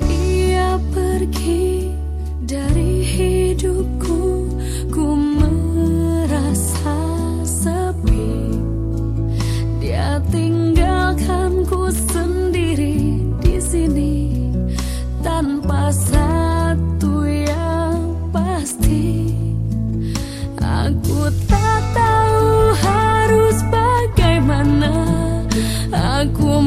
ia pergi dari hidupku Ku merasa sepi. Dia tinggalkanku sendiri di sini Tanpa satu yang pasti. Aku tak tahu harus bagaimana Aku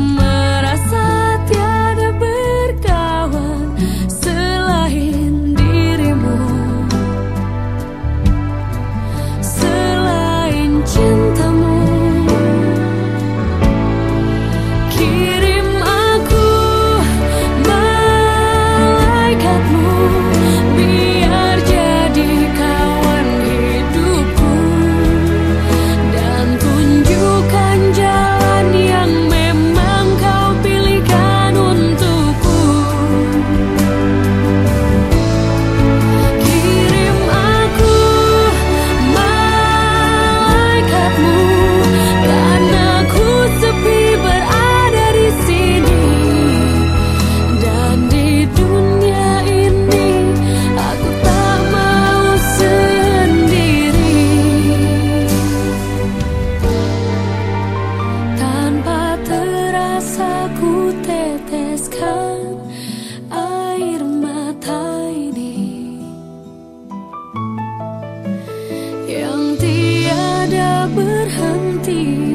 air mata ini yang tiada berhenti.